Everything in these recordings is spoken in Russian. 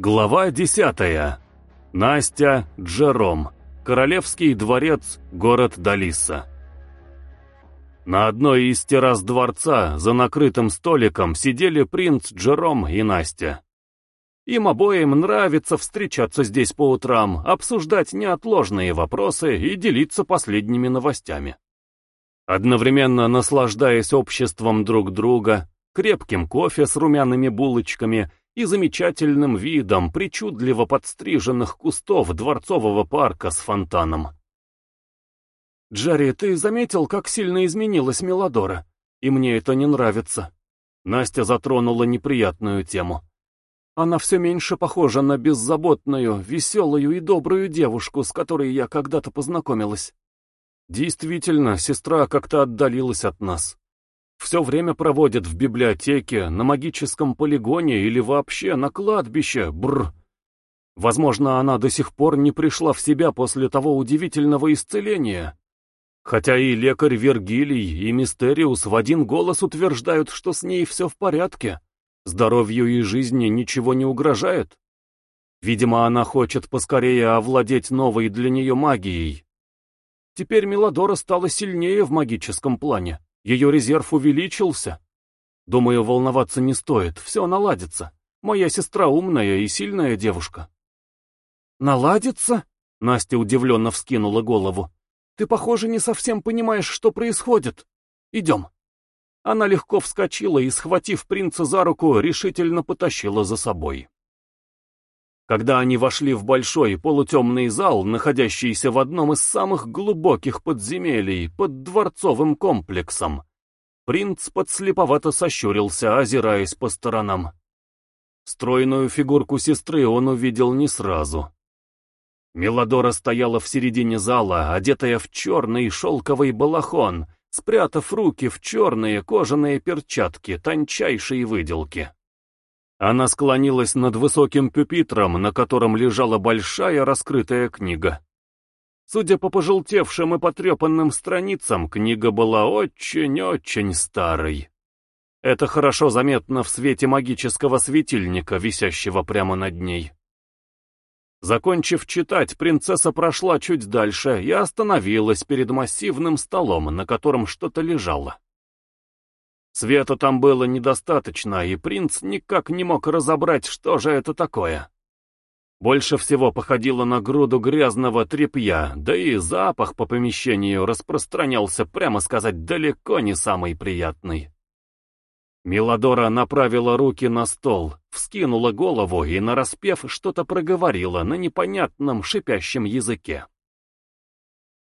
Глава десятая. Настя, Джером. Королевский дворец, город Далиса. На одной из террас дворца за накрытым столиком сидели принц Джером и Настя. Им обоим нравится встречаться здесь по утрам, обсуждать неотложные вопросы и делиться последними новостями. Одновременно наслаждаясь обществом друг друга, крепким кофе с румяными булочками и замечательным видом причудливо подстриженных кустов дворцового парка с фонтаном. «Джарри, ты заметил, как сильно изменилась Мелодора? И мне это не нравится». Настя затронула неприятную тему. Она все меньше похожа на беззаботную, веселую и добрую девушку, с которой я когда-то познакомилась. Действительно, сестра как-то отдалилась от нас все время проводит в библиотеке, на магическом полигоне или вообще на кладбище, бр. Возможно, она до сих пор не пришла в себя после того удивительного исцеления. Хотя и лекарь Вергилий, и Мистериус в один голос утверждают, что с ней все в порядке, здоровью и жизни ничего не угрожает. Видимо, она хочет поскорее овладеть новой для нее магией. Теперь Мелодора стала сильнее в магическом плане. Ее резерв увеличился. Думаю, волноваться не стоит, все наладится. Моя сестра умная и сильная девушка. Наладится? Настя удивленно вскинула голову. Ты, похоже, не совсем понимаешь, что происходит. Идем. Она легко вскочила и, схватив принца за руку, решительно потащила за собой. Когда они вошли в большой полутемный зал, находящийся в одном из самых глубоких подземелий под дворцовым комплексом, принц подслеповато сощурился, озираясь по сторонам. Стройную фигурку сестры он увидел не сразу. Мелодора стояла в середине зала, одетая в черный шелковый балахон, спрятав руки в черные кожаные перчатки тончайшей выделки. Она склонилась над высоким пюпитром, на котором лежала большая раскрытая книга. Судя по пожелтевшим и потрепанным страницам, книга была очень-очень старой. Это хорошо заметно в свете магического светильника, висящего прямо над ней. Закончив читать, принцесса прошла чуть дальше и остановилась перед массивным столом, на котором что-то лежало. Света там было недостаточно, и принц никак не мог разобрать, что же это такое. Больше всего походило на груду грязного тряпья, да и запах по помещению распространялся, прямо сказать, далеко не самый приятный. Милодора направила руки на стол, вскинула голову и, нараспев, что-то проговорила на непонятном шипящем языке.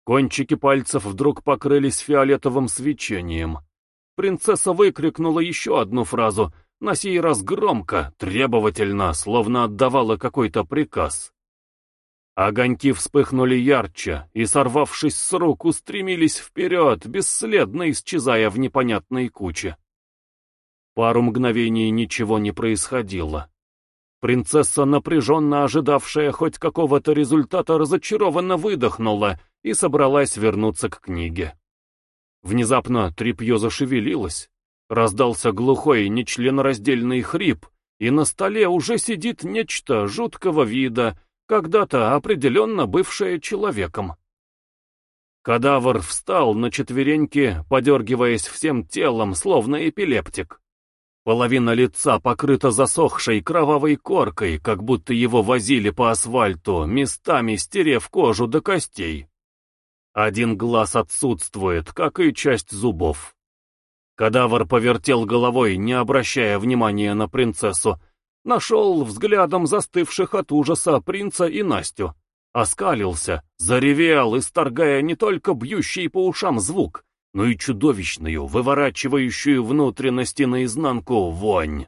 Кончики пальцев вдруг покрылись фиолетовым свечением, Принцесса выкрикнула еще одну фразу, на сей раз громко, требовательно, словно отдавала какой-то приказ. Огоньки вспыхнули ярче и, сорвавшись с рук, устремились вперед, бесследно исчезая в непонятной куче. Пару мгновений ничего не происходило. Принцесса, напряженно ожидавшая хоть какого-то результата, разочарованно выдохнула и собралась вернуться к книге. Внезапно тряпье зашевелилось, раздался глухой нечленораздельный хрип, и на столе уже сидит нечто жуткого вида, когда-то определенно бывшее человеком. Кадавр встал на четвереньки, подергиваясь всем телом, словно эпилептик. Половина лица покрыта засохшей кровавой коркой, как будто его возили по асфальту, местами стерев кожу до костей. Один глаз отсутствует, как и часть зубов. Кадавр повертел головой, не обращая внимания на принцессу. Нашел взглядом застывших от ужаса принца и Настю. Оскалился, заревел, исторгая не только бьющий по ушам звук, но и чудовищную, выворачивающую внутренности наизнанку вонь.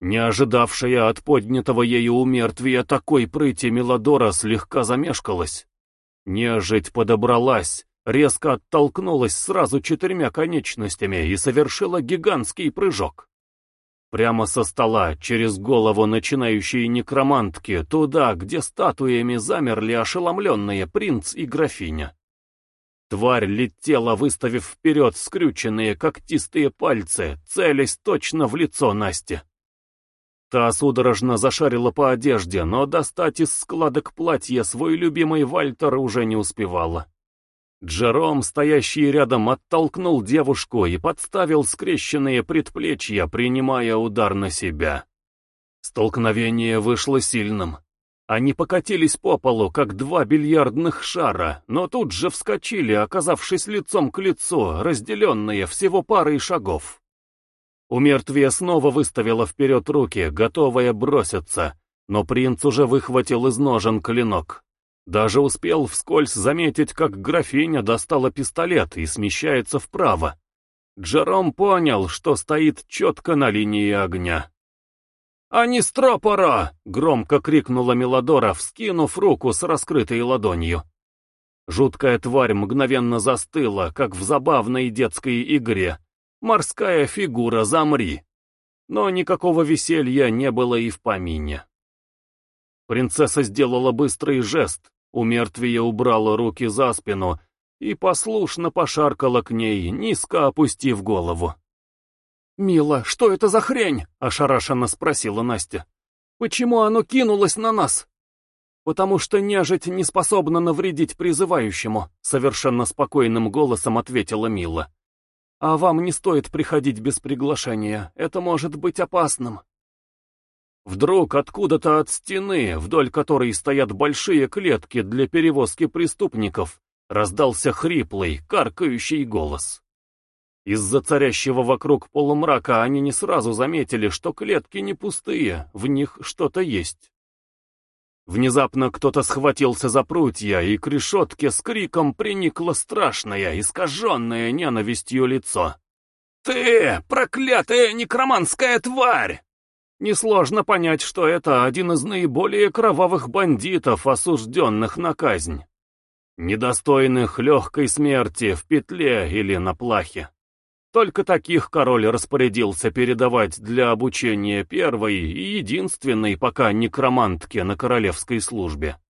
Не ожидавшая от поднятого ею умертвия такой прыти Мелодора слегка замешкалась. Нежить подобралась, резко оттолкнулась сразу четырьмя конечностями и совершила гигантский прыжок. Прямо со стола, через голову начинающей некромантки, туда, где статуями замерли ошеломленные принц и графиня. Тварь летела, выставив вперед скрюченные когтистые пальцы, целясь точно в лицо Насти. Та судорожно зашарила по одежде, но достать из складок платья свой любимый Вальтер уже не успевала. Джером, стоящий рядом, оттолкнул девушку и подставил скрещенные предплечья, принимая удар на себя. Столкновение вышло сильным. Они покатились по полу, как два бильярдных шара, но тут же вскочили, оказавшись лицом к лицу, разделенные всего парой шагов. Умертвие снова выставила вперед руки, готовая броситься, но принц уже выхватил из ножен клинок. Даже успел вскользь заметить, как графиня достала пистолет и смещается вправо. Джером понял, что стоит четко на линии огня. «Они стропора!» — громко крикнула Мелодора, вскинув руку с раскрытой ладонью. Жуткая тварь мгновенно застыла, как в забавной детской игре. «Морская фигура, замри!» Но никакого веселья не было и в помине. Принцесса сделала быстрый жест, умертвие убрала руки за спину и послушно пошаркала к ней, низко опустив голову. «Мила, что это за хрень?» — ошарашенно спросила Настя. «Почему оно кинулось на нас?» «Потому что нежить не способна навредить призывающему», — совершенно спокойным голосом ответила Мила. «А вам не стоит приходить без приглашения, это может быть опасным». Вдруг откуда-то от стены, вдоль которой стоят большие клетки для перевозки преступников, раздался хриплый, каркающий голос. Из-за царящего вокруг полумрака они не сразу заметили, что клетки не пустые, в них что-то есть. Внезапно кто-то схватился за прутья, и к решетке с криком приникло страшное, искаженное ненавистью лицо. «Ты, проклятая некроманская тварь!» Несложно понять, что это один из наиболее кровавых бандитов, осужденных на казнь. Недостойных легкой смерти в петле или на плахе. Только таких король распорядился передавать для обучения первой и единственной пока некромантке на королевской службе.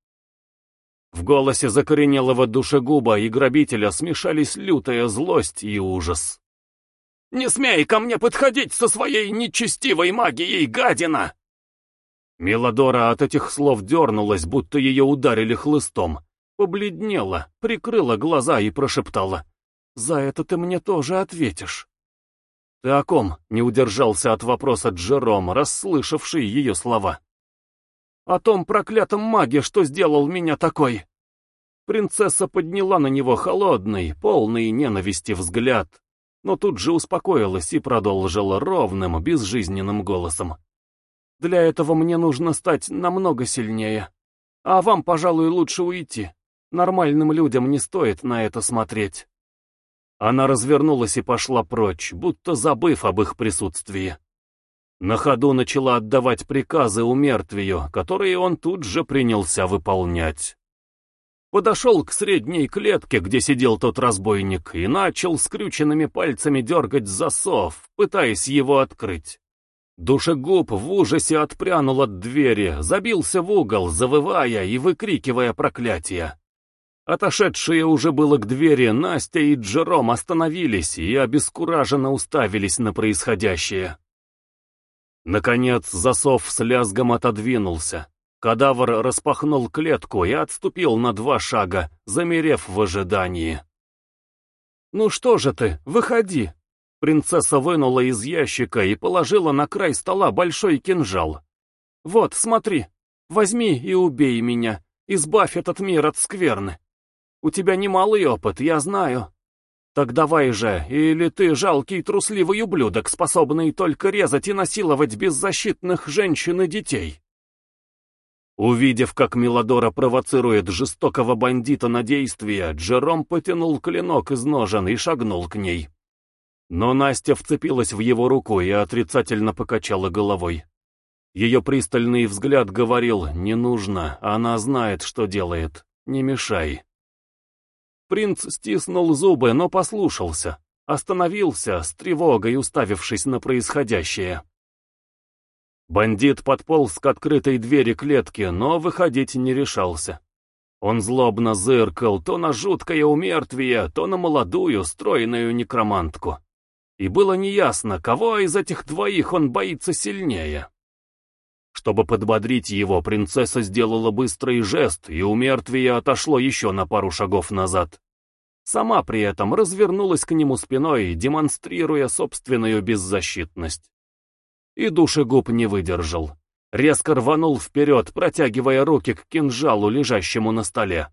В голосе закоренелого душегуба и грабителя смешались лютая злость и ужас. «Не смей ко мне подходить со своей нечестивой магией, гадина!» Мелодора от этих слов дернулась, будто ее ударили хлыстом, побледнела, прикрыла глаза и прошептала. За это ты мне тоже ответишь. Ты о ком? Не удержался от вопроса Джером, расслышавший ее слова. О том проклятом маге, что сделал меня такой. Принцесса подняла на него холодный, полный ненависти взгляд, но тут же успокоилась и продолжила ровным, безжизненным голосом. «Для этого мне нужно стать намного сильнее. А вам, пожалуй, лучше уйти. Нормальным людям не стоит на это смотреть». Она развернулась и пошла прочь, будто забыв об их присутствии. На ходу начала отдавать приказы умертвию, которые он тут же принялся выполнять. Подошел к средней клетке, где сидел тот разбойник, и начал скрюченными пальцами дергать засов, пытаясь его открыть. Душегуб в ужасе отпрянул от двери, забился в угол, завывая и выкрикивая проклятия. Отошедшие уже было к двери, Настя и Джером остановились и обескураженно уставились на происходящее. Наконец засов с лязгом отодвинулся. Кадавр распахнул клетку и отступил на два шага, замерев в ожидании. «Ну что же ты, выходи!» Принцесса вынула из ящика и положила на край стола большой кинжал. «Вот, смотри, возьми и убей меня, избавь этот мир от скверны. У тебя немалый опыт, я знаю. Так давай же, или ты жалкий трусливый ублюдок, способный только резать и насиловать беззащитных женщин и детей. Увидев, как Милодора провоцирует жестокого бандита на действие, Джером потянул клинок из ножен и шагнул к ней. Но Настя вцепилась в его руку и отрицательно покачала головой. Ее пристальный взгляд говорил «не нужно, она знает, что делает, не мешай». Принц стиснул зубы, но послушался. Остановился, с тревогой уставившись на происходящее. Бандит подполз к открытой двери клетки, но выходить не решался. Он злобно зыркал то на жуткое умертвие, то на молодую, стройную некромантку. И было неясно, кого из этих двоих он боится сильнее. Чтобы подбодрить его, принцесса сделала быстрый жест, и у мертвия отошло еще на пару шагов назад. Сама при этом развернулась к нему спиной, демонстрируя собственную беззащитность. И душегуб не выдержал. Резко рванул вперед, протягивая руки к кинжалу, лежащему на столе.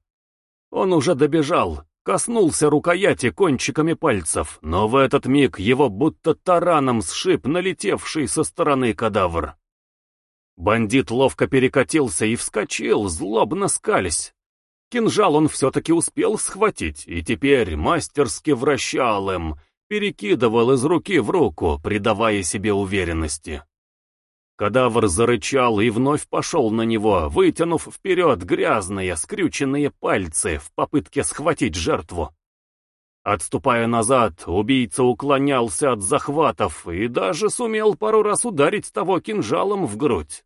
Он уже добежал, коснулся рукояти кончиками пальцев, но в этот миг его будто тараном сшиб налетевший со стороны кадавр. Бандит ловко перекатился и вскочил, злобно скались. Кинжал он все-таки успел схватить, и теперь мастерски вращал им, перекидывал из руки в руку, придавая себе уверенности. Кадавр зарычал и вновь пошел на него, вытянув вперед грязные, скрюченные пальцы в попытке схватить жертву. Отступая назад, убийца уклонялся от захватов и даже сумел пару раз ударить того кинжалом в грудь.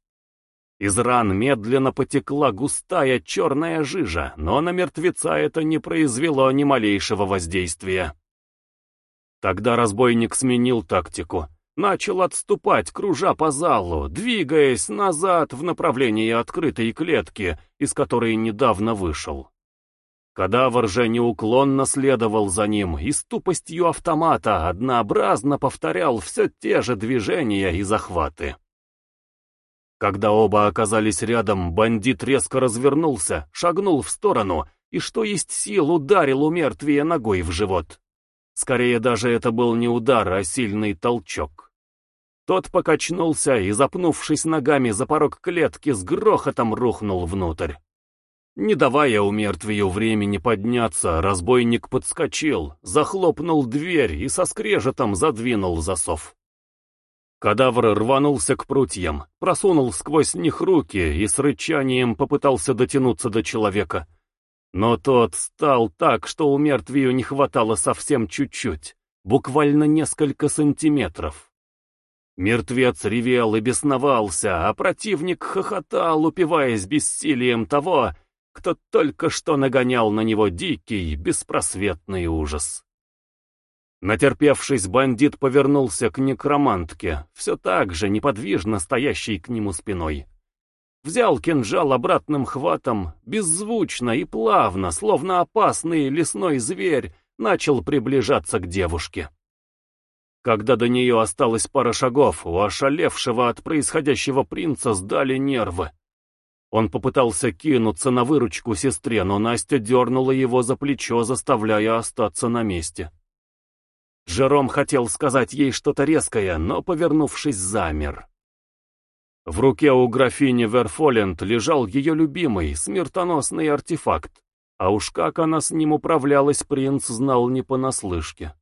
Из ран медленно потекла густая черная жижа, но на мертвеца это не произвело ни малейшего воздействия. Тогда разбойник сменил тактику. Начал отступать, кружа по залу, двигаясь назад в направлении открытой клетки, из которой недавно вышел. Кадавр же неуклонно следовал за ним и с тупостью автомата однообразно повторял все те же движения и захваты. Когда оба оказались рядом, бандит резко развернулся, шагнул в сторону и, что есть сил, ударил у мертвия ногой в живот. Скорее даже это был не удар, а сильный толчок. Тот покачнулся и, запнувшись ногами за порог клетки, с грохотом рухнул внутрь. Не давая у мертвию времени подняться, разбойник подскочил, захлопнул дверь и со скрежетом задвинул засов. Кадавр рванулся к прутьям, просунул сквозь них руки и с рычанием попытался дотянуться до человека. Но тот стал так, что у мертвию не хватало совсем чуть-чуть, буквально несколько сантиметров. Мертвец ревел и бесновался, а противник хохотал, упиваясь бессилием того, кто только что нагонял на него дикий, беспросветный ужас. Натерпевшись, бандит повернулся к некромантке, все так же неподвижно стоящей к нему спиной. Взял кинжал обратным хватом, беззвучно и плавно, словно опасный лесной зверь, начал приближаться к девушке. Когда до нее осталось пара шагов, у ошалевшего от происходящего принца сдали нервы. Он попытался кинуться на выручку сестре, но Настя дернула его за плечо, заставляя остаться на месте. Жером хотел сказать ей что-то резкое, но, повернувшись, замер. В руке у графини Верфоленд лежал ее любимый, смертоносный артефакт, а уж как она с ним управлялась, принц знал не понаслышке.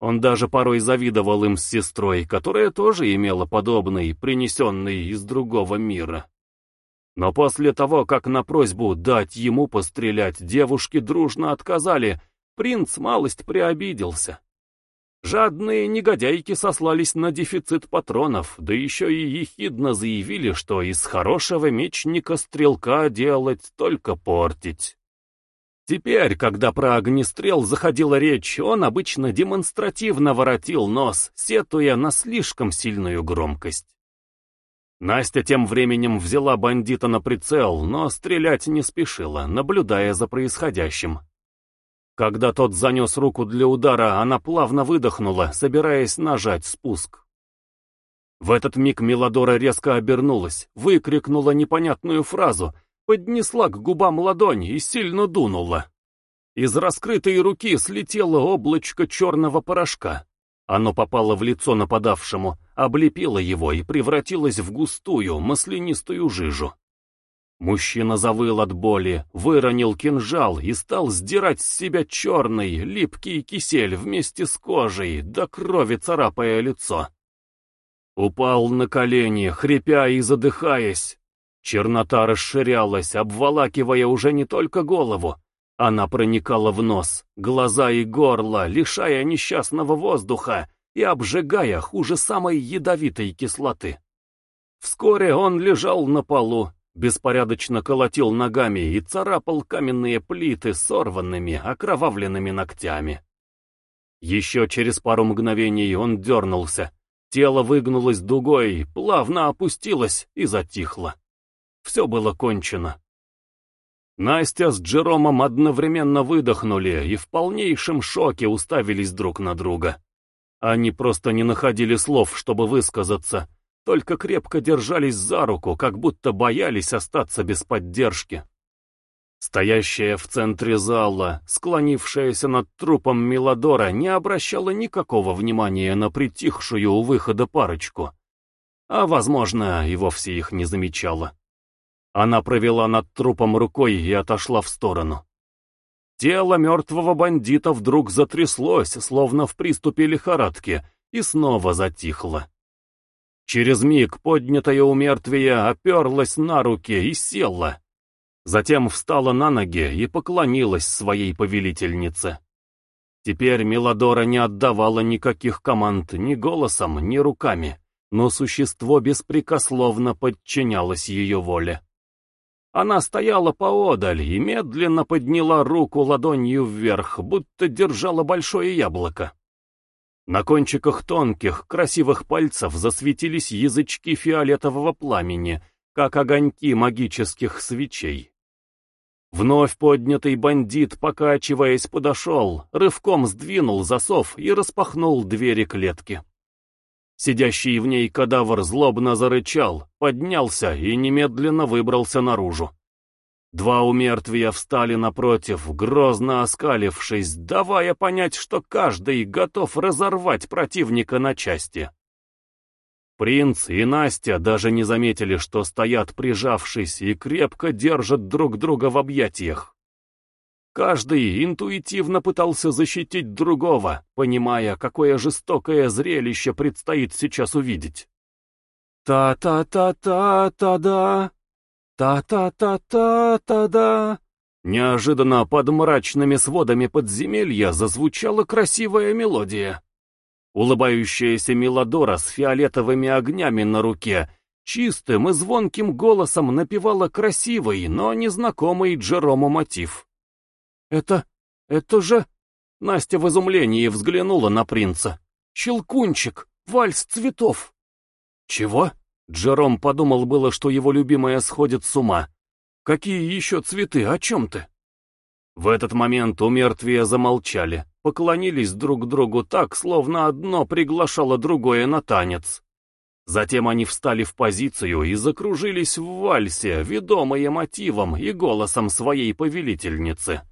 Он даже порой завидовал им с сестрой, которая тоже имела подобный, принесенный из другого мира. Но после того, как на просьбу дать ему пострелять девушки дружно отказали, принц малость приобиделся. Жадные негодяйки сослались на дефицит патронов, да еще и ехидно заявили, что из хорошего мечника стрелка делать только портить. Теперь, когда про огнестрел заходила речь, он обычно демонстративно воротил нос, сетуя на слишком сильную громкость. Настя тем временем взяла бандита на прицел, но стрелять не спешила, наблюдая за происходящим. Когда тот занес руку для удара, она плавно выдохнула, собираясь нажать спуск. В этот миг Мелодора резко обернулась, выкрикнула непонятную фразу, поднесла к губам ладонь и сильно дунула. Из раскрытой руки слетело облачко черного порошка. Оно попало в лицо нападавшему, облепило его и превратилось в густую, маслянистую жижу. Мужчина завыл от боли, выронил кинжал и стал сдирать с себя черный, липкий кисель вместе с кожей, до крови царапая лицо. Упал на колени, хрипя и задыхаясь. Чернота расширялась, обволакивая уже не только голову. Она проникала в нос, глаза и горло, лишая несчастного воздуха и обжигая хуже самой ядовитой кислоты. Вскоре он лежал на полу, беспорядочно колотил ногами и царапал каменные плиты сорванными, окровавленными ногтями. Еще через пару мгновений он дернулся, Тело выгнулось дугой, плавно опустилось и затихло. Все было кончено. Настя с Джеромом одновременно выдохнули и в полнейшем шоке уставились друг на друга. Они просто не находили слов, чтобы высказаться, только крепко держались за руку, как будто боялись остаться без поддержки. Стоящая в центре зала, склонившаяся над трупом Милодора, не обращала никакого внимания на притихшую у выхода парочку. А, возможно, и вовсе их не замечала. Она провела над трупом рукой и отошла в сторону. Тело мертвого бандита вдруг затряслось, словно в приступе лихорадки, и снова затихло. Через миг поднятое умертвие оперлось на руки и село. Затем встала на ноги и поклонилась своей повелительнице. Теперь Мелодора не отдавала никаких команд ни голосом, ни руками, но существо беспрекословно подчинялось ее воле. Она стояла поодаль и медленно подняла руку ладонью вверх, будто держала большое яблоко. На кончиках тонких, красивых пальцев засветились язычки фиолетового пламени, как огоньки магических свечей. Вновь поднятый бандит, покачиваясь, подошел, рывком сдвинул засов и распахнул двери клетки. Сидящий в ней кадавр злобно зарычал, поднялся и немедленно выбрался наружу. Два умертвия встали напротив, грозно оскалившись, давая понять, что каждый готов разорвать противника на части. Принц и Настя даже не заметили, что стоят прижавшись и крепко держат друг друга в объятиях. Каждый интуитивно пытался защитить другого, понимая, какое жестокое зрелище предстоит сейчас увидеть. «Та-та-та-та-та-да! Та-та-та-та-та-да!» Неожиданно под мрачными сводами подземелья зазвучала красивая мелодия. Улыбающаяся Мелодора с фиолетовыми огнями на руке чистым и звонким голосом напевала красивый, но незнакомый Джерому мотив. «Это... это же...» Настя в изумлении взглянула на принца. «Щелкунчик! Вальс цветов!» «Чего?» Джером подумал было, что его любимая сходит с ума. «Какие еще цветы? О чем ты?» В этот момент у мертвия замолчали, поклонились друг другу так, словно одно приглашало другое на танец. Затем они встали в позицию и закружились в вальсе, ведомые мотивом и голосом своей повелительницы.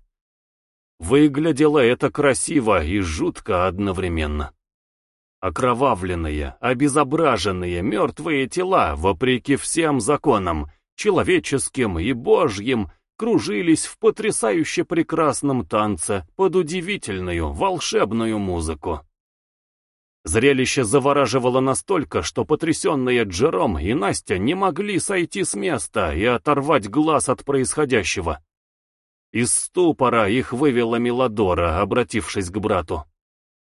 Выглядело это красиво и жутко одновременно. Окровавленные, обезображенные, мертвые тела, вопреки всем законам, человеческим и божьим, кружились в потрясающе прекрасном танце под удивительную, волшебную музыку. Зрелище завораживало настолько, что потрясенные Джером и Настя не могли сойти с места и оторвать глаз от происходящего. Из ступора их вывела Мелодора, обратившись к брату.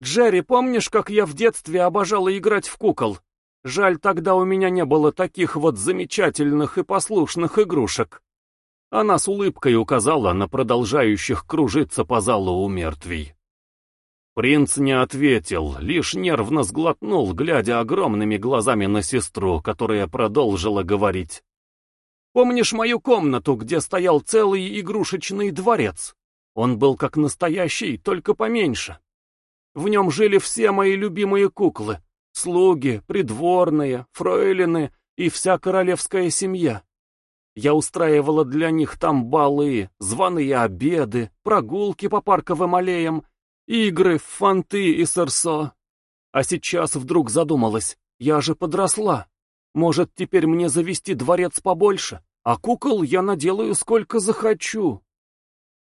«Джерри, помнишь, как я в детстве обожала играть в кукол? Жаль, тогда у меня не было таких вот замечательных и послушных игрушек». Она с улыбкой указала на продолжающих кружиться по залу у мертвей. Принц не ответил, лишь нервно сглотнул, глядя огромными глазами на сестру, которая продолжила говорить. «Помнишь мою комнату, где стоял целый игрушечный дворец? Он был как настоящий, только поменьше. В нем жили все мои любимые куклы, слуги, придворные, фройлины и вся королевская семья. Я устраивала для них там балы, званые обеды, прогулки по парковым аллеям, игры в фанты и сорсо. А сейчас вдруг задумалась, я же подросла. Может, теперь мне завести дворец побольше, а кукол я наделаю сколько захочу.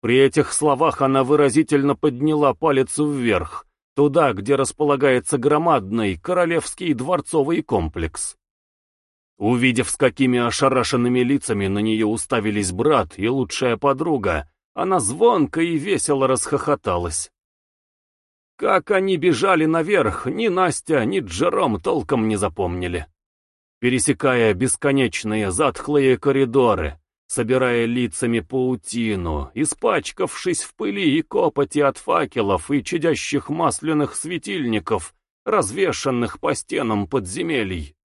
При этих словах она выразительно подняла палец вверх, туда, где располагается громадный королевский дворцовый комплекс. Увидев, с какими ошарашенными лицами на нее уставились брат и лучшая подруга, она звонко и весело расхохоталась. Как они бежали наверх, ни Настя, ни Джером толком не запомнили. Пересекая бесконечные затхлые коридоры, собирая лицами паутину, испачкавшись в пыли и копоти от факелов и чадящих масляных светильников, развешанных по стенам подземелий.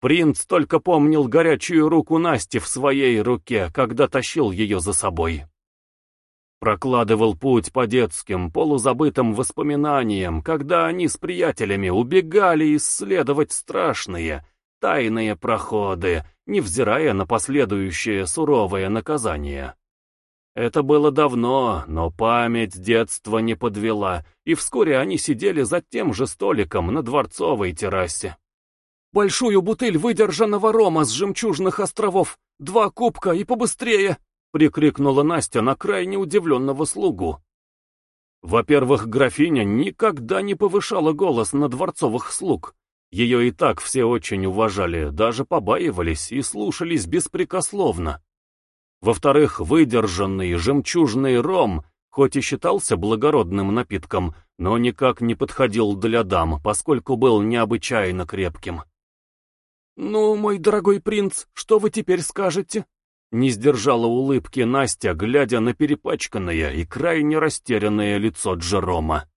Принц только помнил горячую руку Насти в своей руке, когда тащил ее за собой. Прокладывал путь по детским, полузабытым воспоминаниям, когда они с приятелями убегали исследовать страшные, тайные проходы, невзирая на последующее суровое наказание. Это было давно, но память детства не подвела, и вскоре они сидели за тем же столиком на дворцовой террасе. «Большую бутыль выдержанного рома с жемчужных островов, два кубка и побыстрее!» — прикрикнула Настя на крайне удивленного слугу. Во-первых, графиня никогда не повышала голос на дворцовых слуг. Ее и так все очень уважали, даже побаивались и слушались беспрекословно. Во-вторых, выдержанный жемчужный ром, хоть и считался благородным напитком, но никак не подходил для дам, поскольку был необычайно крепким. «Ну, мой дорогой принц, что вы теперь скажете?» Не сдержала улыбки Настя, глядя на перепачканное и крайне растерянное лицо Джерома.